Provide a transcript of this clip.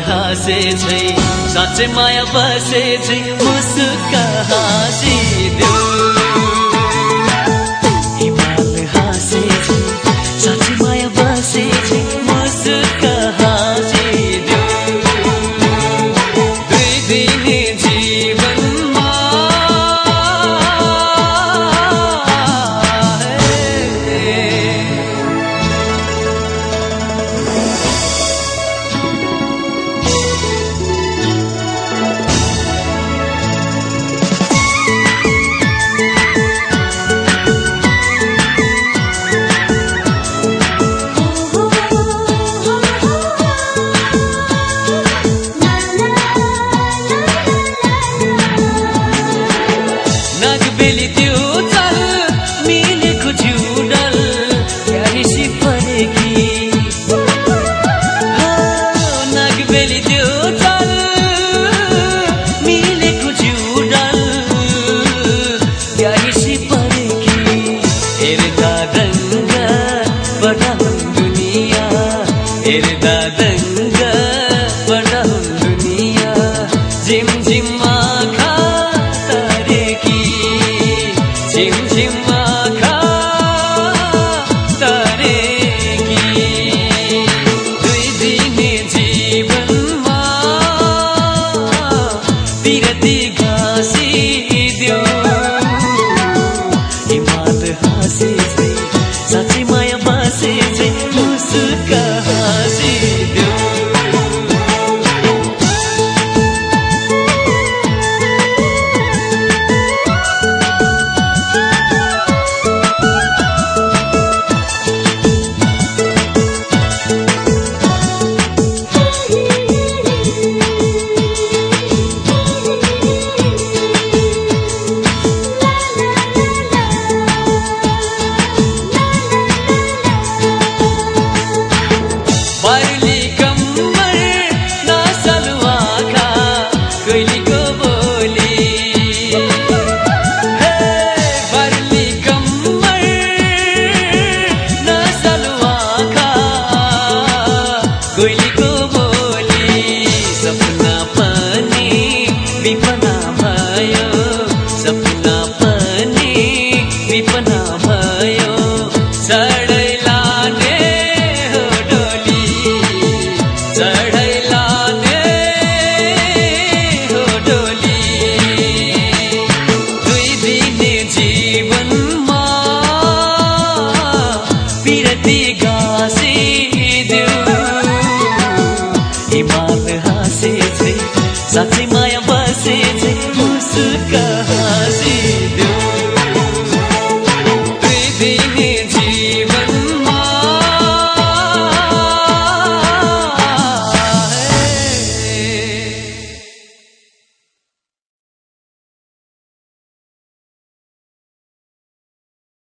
हाँसे छै साँच्चै माया बसे छै मुसुक Tire, tire. y तिमीहरू हाँसेछे साँच्चै